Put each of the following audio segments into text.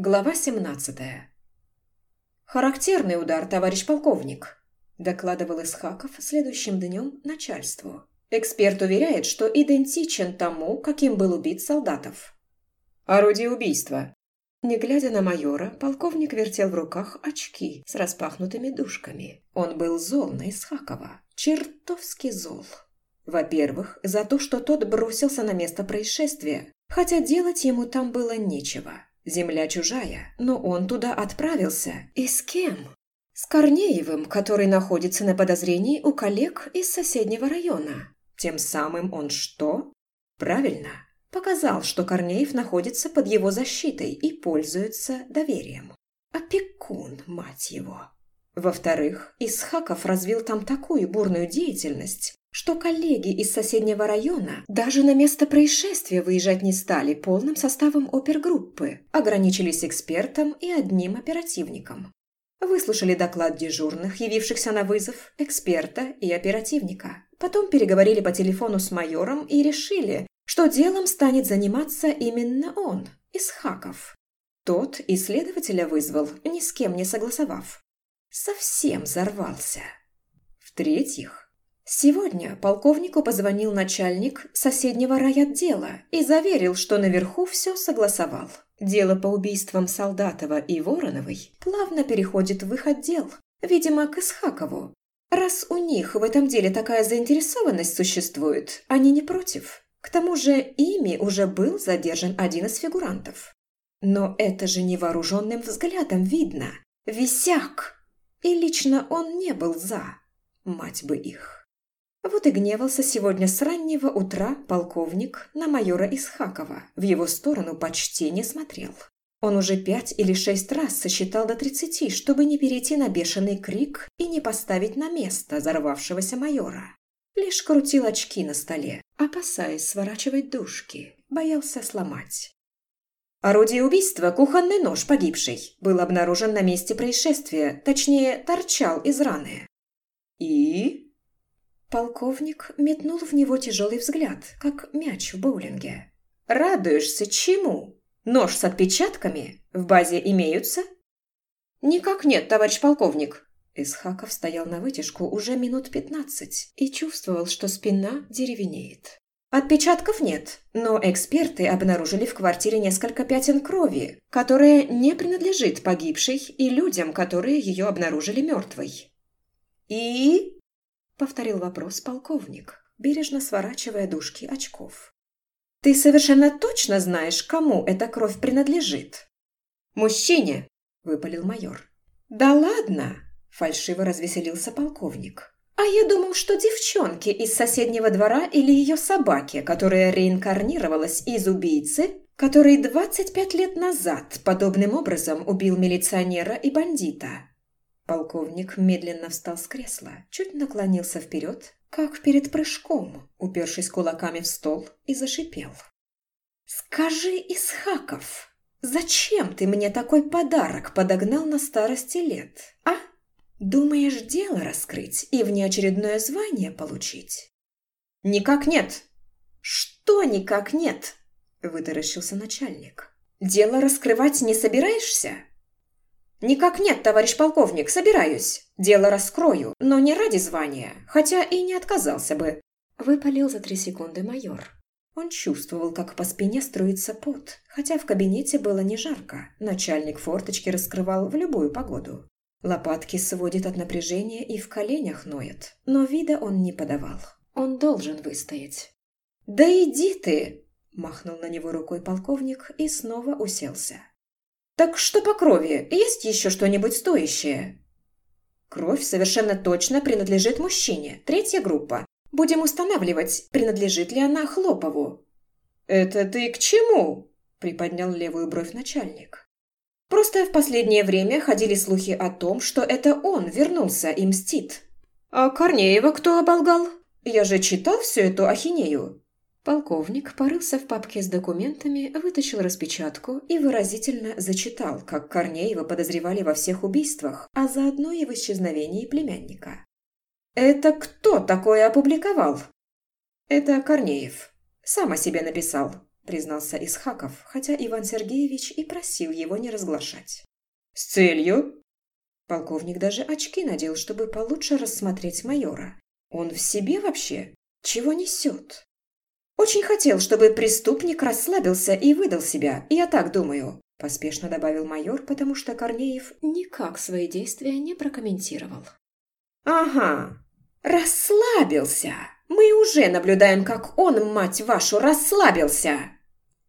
Глава 17. «Характерный удар, товарищ полковник», – докладывал Исхаков следующим днем начальству. Эксперт уверяет, что идентичен тому, каким был убит солдатов. «Орудие убийства». Не глядя на майора, полковник вертел в руках очки с распахнутыми дужками. Он был зол на Исхакова. Чертовски зол. Во-первых, за то, что тот бросился на место происшествия, хотя делать ему там было нечего. Земля чужая, но он туда отправился. И с кем? С Корнеевым, который находится на подозрении у коллег из соседнего района. Тем самым он что? Правильно. Показал, что Корнеев находится под его защитой и пользуется доверием. Опекун, мать его. Во-вторых, Исхаков развил там такую бурную деятельность, что коллеги из соседнего района даже на место происшествия выезжать не стали полным составом опергруппы, ограничились экспертом и одним оперативником. Выслушали доклад дежурных, явившихся на вызов, эксперта и оперативника. Потом переговорили по телефону с майором и решили, что делом станет заниматься именно он, Исхаков. Тот исследователя вызвал, ни с кем не согласовав. Совсем взорвался. В-третьих, Сегодня полковнику позвонил начальник соседнего райотдела и заверил, что наверху все согласовал. Дело по убийствам Солдатова и Вороновой плавно переходит в их отдел, видимо, к Исхакову. Раз у них в этом деле такая заинтересованность существует, они не против. К тому же ими уже был задержан один из фигурантов. Но это же невооруженным взглядом видно. Висяк! И лично он не был за. Мать бы их. Вот и гневался сегодня с раннего утра полковник на майора Исхакова. В его сторону почти не смотрел. Он уже пять или шесть раз сосчитал до тридцати, чтобы не перейти на бешеный крик и не поставить на место взорвавшегося майора. Лишь крутил очки на столе, опасаясь сворачивать дужки, боялся сломать. Орудие убийства, кухонный нож погибший, был обнаружен на месте происшествия, точнее, торчал из раны. И Полковник метнул в него тяжелый взгляд, как мяч в боулинге. «Радуешься чему? Нож с отпечатками в базе имеются?» «Никак нет, товарищ полковник». Исхаков стоял на вытяжку уже минут пятнадцать и чувствовал, что спина деревенеет. Отпечатков нет, но эксперты обнаружили в квартире несколько пятен крови, которая не принадлежит погибшей и людям, которые ее обнаружили мертвой. «И?» Повторил вопрос полковник, бережно сворачивая дужки очков. «Ты совершенно точно знаешь, кому эта кровь принадлежит?» «Мужчине!» – выпалил майор. «Да ладно!» – фальшиво развеселился полковник. «А я думал, что девчонки из соседнего двора или ее собаки, которая реинкарнировалась из убийцы, который 25 лет назад подобным образом убил милиционера и бандита. Полковник медленно встал с кресла, чуть наклонился вперед, как перед прыжком, упершись кулаками в стол, и зашипел. «Скажи, Исхаков, зачем ты мне такой подарок подогнал на старости лет, а? Думаешь, дело раскрыть и внеочередное звание получить?» «Никак нет!» «Что никак нет?» – вытаращился начальник. «Дело раскрывать не собираешься?» «Никак нет, товарищ полковник, собираюсь. Дело раскрою, но не ради звания, хотя и не отказался бы». Выпалил за три секунды майор. Он чувствовал, как по спине струится пот, хотя в кабинете было не жарко. Начальник форточки раскрывал в любую погоду. Лопатки сводит от напряжения и в коленях ноет, но вида он не подавал. Он должен выстоять. «Да иди ты!» – махнул на него рукой полковник и снова уселся. «Так что по крови? Есть еще что-нибудь стоящее?» «Кровь совершенно точно принадлежит мужчине. Третья группа. Будем устанавливать, принадлежит ли она Хлопову». «Это ты к чему?» – приподнял левую бровь начальник. «Просто в последнее время ходили слухи о том, что это он вернулся и мстит». «А Корнеева кто оболгал? Я же читал всю эту ахинею». Полковник порылся в папке с документами, вытащил распечатку и выразительно зачитал, как Корнеева подозревали во всех убийствах, а заодно и в исчезновении племянника. «Это кто такое опубликовал?» «Это Корнеев. Сам о себе написал. признался Исхаков, хотя Иван Сергеевич и просил его не разглашать. «С целью?» Полковник даже очки надел, чтобы получше рассмотреть майора. Он в себе вообще? Чего несет? Очень хотел, чтобы преступник расслабился и выдал себя, я так думаю, поспешно добавил майор, потому что Корнеев никак свои действия не прокомментировал. Ага, расслабился. Мы уже наблюдаем, как он, мать вашу, расслабился.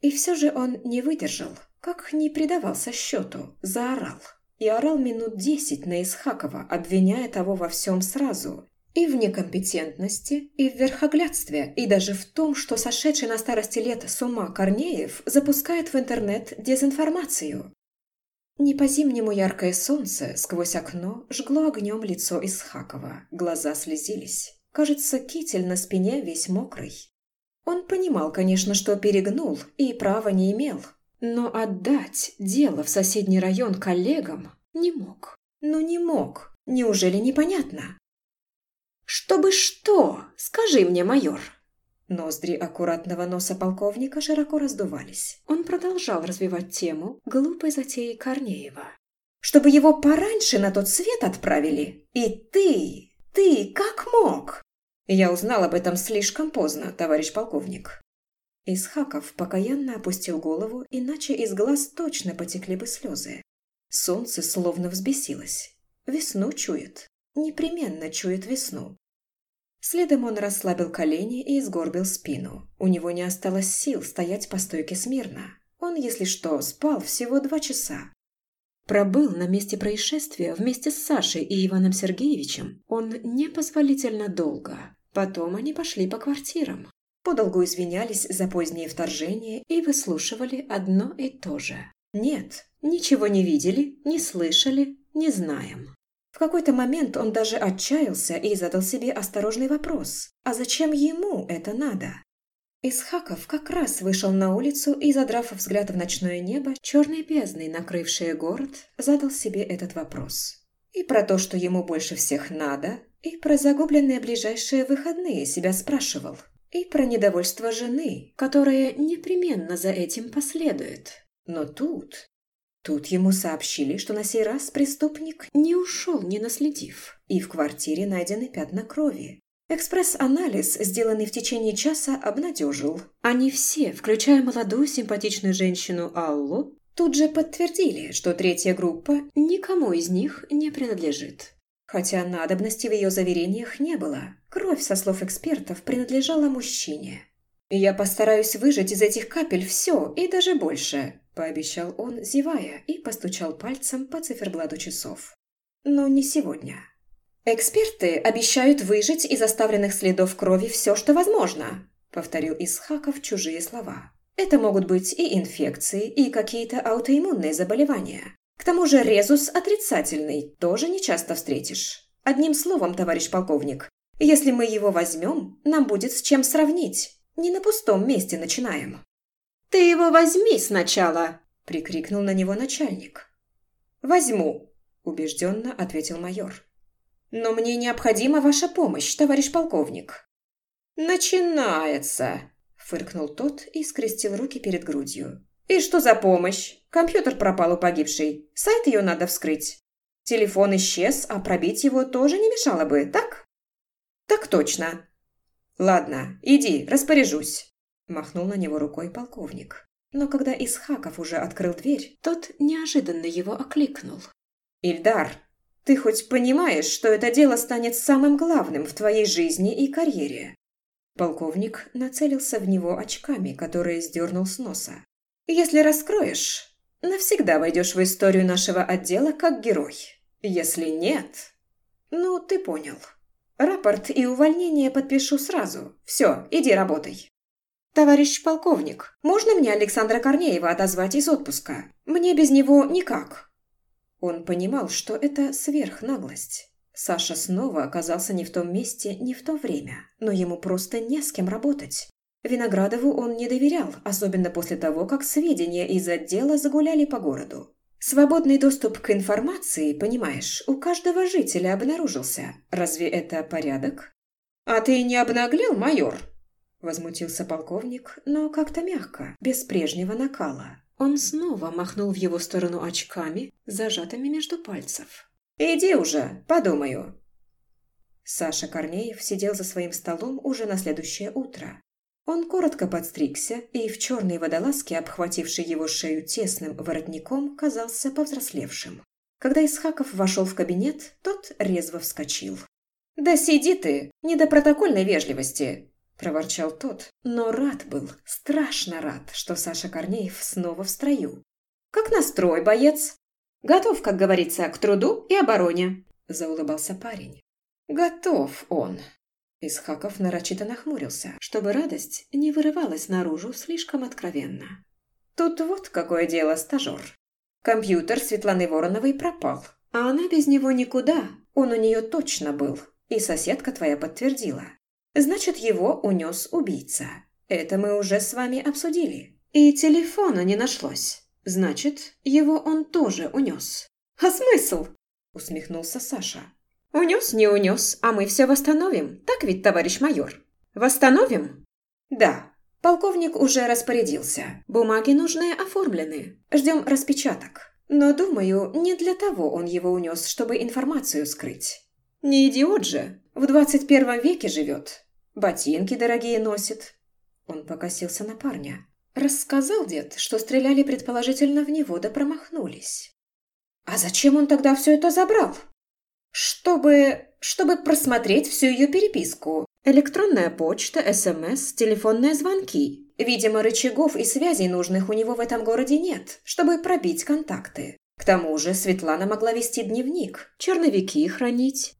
И все же он не выдержал, как не предавался счету, заорал. И орал минут десять на Исхакова, обвиняя того во всем сразу. И в некомпетентности, и в верхоглядстве, и даже в том, что сошедший на старости лет с ума Корнеев запускает в интернет дезинформацию. Не по-зимнему яркое солнце сквозь окно жгло огнем лицо Исхакова, глаза слезились. Кажется, китель на спине весь мокрый. Он понимал, конечно, что перегнул и права не имел. Но отдать дело в соседний район коллегам не мог. Ну не мог. Неужели непонятно? «Чтобы что? Скажи мне, майор!» Ноздри аккуратного носа полковника широко раздувались. Он продолжал развивать тему глупой затеи Корнеева. «Чтобы его пораньше на тот свет отправили? И ты, ты как мог?» Я узнал об этом слишком поздно, товарищ полковник. Исхаков покаянно опустил голову, иначе из глаз точно потекли бы слезы. Солнце словно взбесилось. Весну чует. Непременно чует весну. Следом он расслабил колени и сгорбил спину. У него не осталось сил стоять по стойке смирно. Он, если что, спал всего два часа. Пробыл на месте происшествия вместе с Сашей и Иваном Сергеевичем он непозволительно долго. Потом они пошли по квартирам. Подолгу извинялись за позднее вторжение и выслушивали одно и то же. Нет, ничего не видели, не слышали, не знаем. В какой-то момент он даже отчаялся и задал себе осторожный вопрос. А зачем ему это надо? Исхаков как раз вышел на улицу и, задрав взгляд в ночное небо, черной бездной, накрывшее город, задал себе этот вопрос. И про то, что ему больше всех надо, и про загубленные ближайшие выходные себя спрашивал, и про недовольство жены, которое непременно за этим последует. Но тут... Тут ему сообщили, что на сей раз преступник не ушел, не наследив, и в квартире найдены пятна крови, Экспресс-анализ, сделанный в течение часа, обнадежил. Они все, включая молодую симпатичную женщину Аллу, тут же подтвердили, что третья группа никому из них не принадлежит. Хотя надобности в ее заверениях не было. Кровь, со слов экспертов, принадлежала мужчине. «Я постараюсь выжать из этих капель все и даже больше», – пообещал он, зевая, и постучал пальцем по циферблату часов. «Но не сегодня». «Эксперты обещают выжить из оставленных следов крови все, что возможно», – повторил Исхаков чужие слова. «Это могут быть и инфекции, и какие-то аутоиммунные заболевания. К тому же резус отрицательный тоже не часто встретишь. Одним словом, товарищ полковник, если мы его возьмем, нам будет с чем сравнить. Не на пустом месте начинаем». «Ты его возьми сначала!» – прикрикнул на него начальник. «Возьму», – убежденно ответил майор. Но мне необходима ваша помощь, товарищ полковник». «Начинается», – фыркнул тот и скрестил руки перед грудью. «И что за помощь? Компьютер пропал у погибшей. Сайт ее надо вскрыть. Телефон исчез, а пробить его тоже не мешало бы, так?» «Так точно». «Ладно, иди, распоряжусь», – махнул на него рукой полковник. Но когда Исхаков уже открыл дверь, тот неожиданно его окликнул. «Ильдар, ты хоть понимаешь, что это дело станет самым главным в твоей жизни и карьере?» Полковник нацелился в него очками, которые сдернул с носа. «Если раскроешь, навсегда войдешь в историю нашего отдела как герой. Если нет...» «Ну, ты понял. Рапорт и увольнение подпишу сразу. Все, иди работай». «Товарищ полковник, можно мне Александра Корнеева отозвать из отпуска? Мне без него никак». Он понимал, что это сверхнаглость. Саша снова оказался не в том месте, не в то время, но ему просто не с кем работать. Виноградову он не доверял, особенно после того, как сведения из отдела загуляли по городу. Свободный доступ к информации, понимаешь, у каждого жителя обнаружился. Разве это порядок? «А ты не обнаглел, майор?» – возмутился полковник, но как-то мягко, без прежнего накала. Он снова махнул в его сторону очками, зажатыми между пальцев. «Иди уже, подумаю». Саша Корнеев сидел за своим столом уже на следующее утро. Он коротко подстригся и в черной водолазке, обхватившей его шею тесным воротником, казался повзрослевшим. Когда Исхаков вошел в кабинет, тот резво вскочил. «Да сиди ты, не до протокольной вежливости!» – проворчал тот, но рад был, страшно рад, что Саша Корнеев снова в строю. «Как настрой, боец?» «Готов, как говорится, к труду и обороне», – заулыбался парень. «Готов он». Исхаков нарочито нахмурился, чтобы радость не вырывалась наружу слишком откровенно. «Тут вот какое дело, стажер. Компьютер Светланы Вороновой пропал, а она без него никуда, он у нее точно был, и соседка твоя подтвердила. Значит, его унес убийца. Это мы уже с вами обсудили. И телефона не нашлось. Значит, его он тоже унес. А смысл? Усмехнулся Саша. Унес, не унес, а мы все восстановим. Так ведь, товарищ майор? Восстановим? Да. Полковник уже распорядился. Бумаги нужные оформлены. Ждем распечаток. Но, думаю, не для того он его унес, чтобы информацию скрыть. Не идиот же. В двадцать первом веке живет. Ботинки дорогие носит. Он покосился на парня. Рассказал дед, что стреляли предположительно в него, да промахнулись. А зачем он тогда все это забрал? Чтобы... чтобы просмотреть всю ее переписку. Электронная почта, СМС, телефонные звонки. Видимо, рычагов и связей нужных у него в этом городе нет, чтобы пробить контакты. К тому же Светлана могла вести дневник, черновики хранить.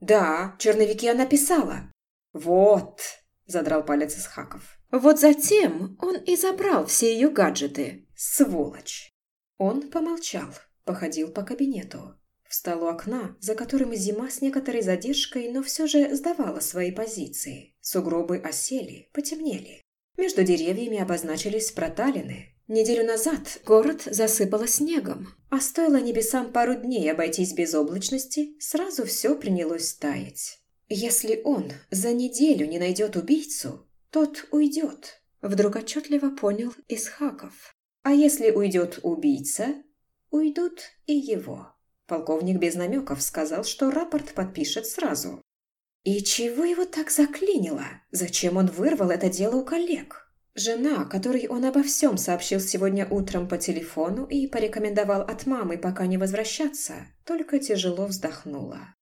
«Да, черновики она писала». «Вот», – задрал палец из хаков. «Вот затем он и забрал все ее гаджеты. Сволочь». Он помолчал, походил по кабинету. Встал у окна, за которым зима с некоторой задержкой, но все же сдавала свои позиции. Сугробы осели, потемнели. Между деревьями обозначились проталины, Неделю назад город засыпало снегом, а стоило небесам пару дней обойтись без облачности, сразу все принялось таять. Если он за неделю не найдет убийцу, тот уйдет. Вдруг отчетливо понял Исхаков. А если уйдет убийца, уйдут и его. Полковник без намеков сказал, что рапорт подпишет сразу. И чего его так заклинило? Зачем он вырвал это дело у коллег? Жена, которой он обо всем сообщил сегодня утром по телефону и порекомендовал от мамы пока не возвращаться, только тяжело вздохнула.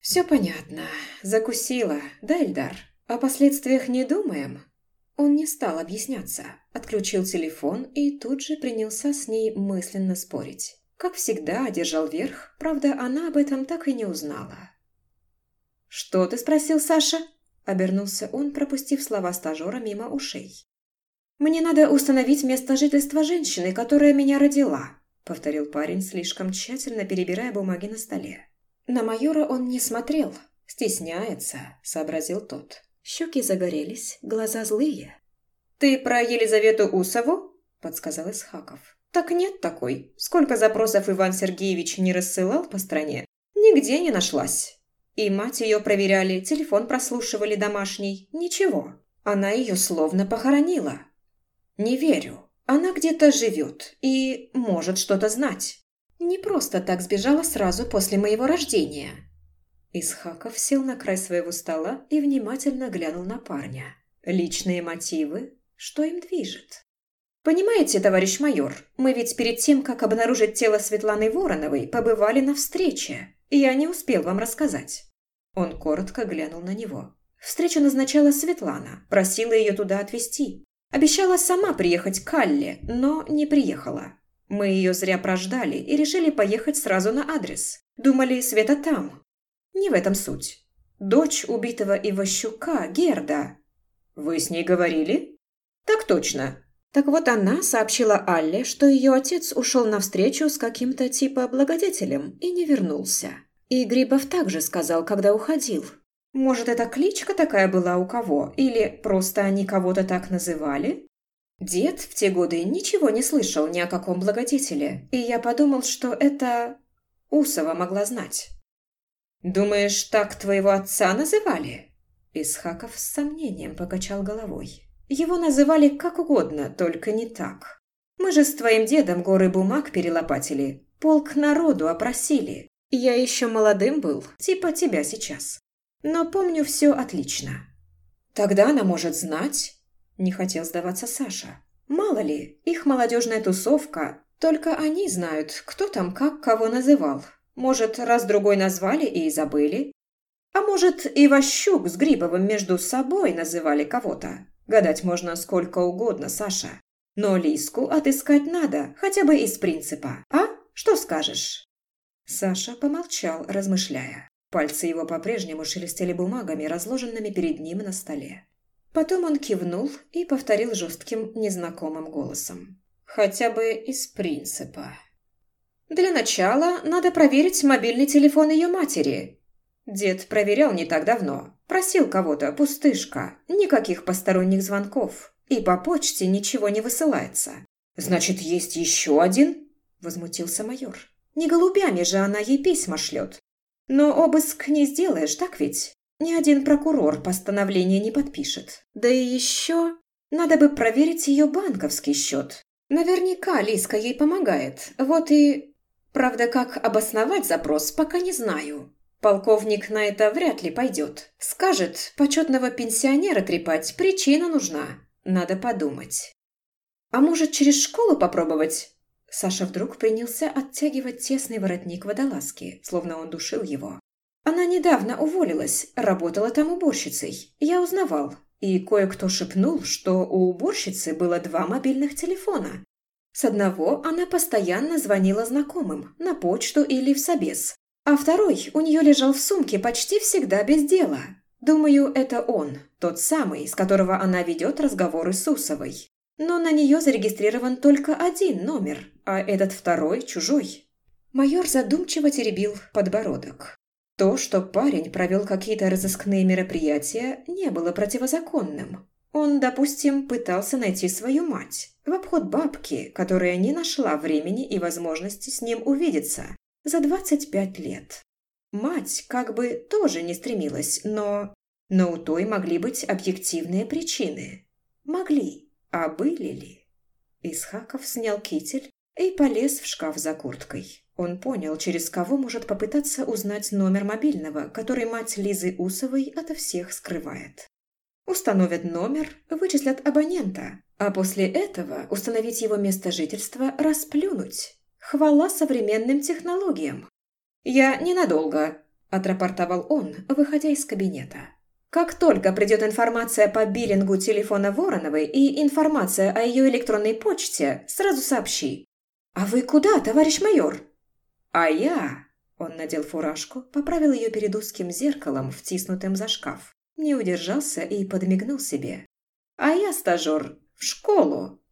«Все понятно. Закусила, да, Эльдар? О последствиях не думаем?» Он не стал объясняться, отключил телефон и тут же принялся с ней мысленно спорить. Как всегда, держал верх, правда, она об этом так и не узнала. «Что ты спросил, Саша?» – обернулся он, пропустив слова стажера мимо ушей. «Мне надо установить место жительства женщины, которая меня родила», — повторил парень, слишком тщательно перебирая бумаги на столе. На майора он не смотрел. «Стесняется», — сообразил тот. Щеки загорелись, глаза злые. «Ты про Елизавету Усову?» — подсказал Исхаков. «Так нет такой. Сколько запросов Иван Сергеевич не рассылал по стране, нигде не нашлась. И мать ее проверяли, телефон прослушивали домашний. Ничего. Она ее словно похоронила. «Не верю. Она где-то живет и может что-то знать. Не просто так сбежала сразу после моего рождения». Исхаков сел на край своего стола и внимательно глянул на парня. «Личные мотивы? Что им движет?» «Понимаете, товарищ майор, мы ведь перед тем, как обнаружить тело Светланы Вороновой, побывали на встрече. Я не успел вам рассказать». Он коротко глянул на него. Встречу назначала Светлана, просила ее туда отвезти. Обещала сама приехать к Алле, но не приехала. Мы ее зря прождали и решили поехать сразу на адрес. Думали, Света там. Не в этом суть. Дочь убитого Иващука, Герда. Вы с ней говорили? Так точно. Так вот она сообщила Алле, что ее отец ушел на встречу с каким-то типа благодетелем и не вернулся. И Грибов также сказал, когда уходил. Может, это кличка такая была у кого? Или просто они кого-то так называли? Дед в те годы ничего не слышал ни о каком благодетеле, и я подумал, что это... Усова могла знать. «Думаешь, так твоего отца называли?» Исхаков с сомнением покачал головой. Его называли как угодно, только не так. Мы же с твоим дедом горы бумаг перелопатили, полк народу опросили. Я еще молодым был, типа тебя сейчас. Но помню все отлично. Тогда она может знать, не хотел сдаваться Саша. Мало ли, их молодежная тусовка, только они знают, кто там как кого называл. Может, раз-другой назвали и забыли. А может, и Ващук с Грибовым между собой называли кого-то. Гадать можно сколько угодно, Саша. Но Лиску отыскать надо, хотя бы из принципа. А? Что скажешь?» Саша помолчал, размышляя. Пальцы его по-прежнему шелестели бумагами, разложенными перед ним на столе. Потом он кивнул и повторил жестким, незнакомым голосом. «Хотя бы из принципа». «Для начала надо проверить мобильный телефон ее матери». Дед проверял не так давно. Просил кого-то, пустышка, никаких посторонних звонков. И по почте ничего не высылается. «Значит, есть еще один?» – возмутился майор. «Не голубями же она ей письма шлет. Но обыск не сделаешь, так ведь? Ни один прокурор постановление не подпишет. Да и еще надо бы проверить ее банковский счет. Наверняка Лиска ей помогает. Вот и... Правда, как обосновать запрос, пока не знаю. Полковник на это вряд ли пойдет. Скажет, почетного пенсионера трепать причина нужна. Надо подумать. А может, через школу попробовать? Саша вдруг принялся оттягивать тесный воротник водолазки, словно он душил его. Она недавно уволилась, работала там уборщицей. Я узнавал. И кое-кто шепнул, что у уборщицы было два мобильных телефона. С одного она постоянно звонила знакомым, на почту или в собес. А второй у нее лежал в сумке почти всегда без дела. Думаю, это он, тот самый, с которого она ведет разговоры с Усовой. Но на нее зарегистрирован только один номер, а этот второй чужой. Майор задумчиво теребил подбородок. То, что парень провел какие-то разыскные мероприятия, не было противозаконным. Он, допустим, пытался найти свою мать, в обход бабки, которая не нашла времени и возможности с ним увидеться за 25 лет. Мать как бы тоже не стремилась, но... Но у той могли быть объективные причины. Могли, а были ли? Исхаков снял китель и полез в шкаф за курткой. Он понял, через кого может попытаться узнать номер мобильного, который мать Лизы Усовой ото всех скрывает. Установят номер, вычислят абонента, а после этого установить его место жительства, расплюнуть. Хвала современным технологиям. «Я ненадолго», – отрапортовал он, выходя из кабинета. «Как только придет информация по биллингу телефона Вороновой и информация о ее электронной почте, сразу сообщи». «А вы куда, товарищ майор?» «А я...» Он надел фуражку, поправил ее перед узким зеркалом, втиснутым за шкаф. Не удержался и подмигнул себе. «А я стажер. В школу.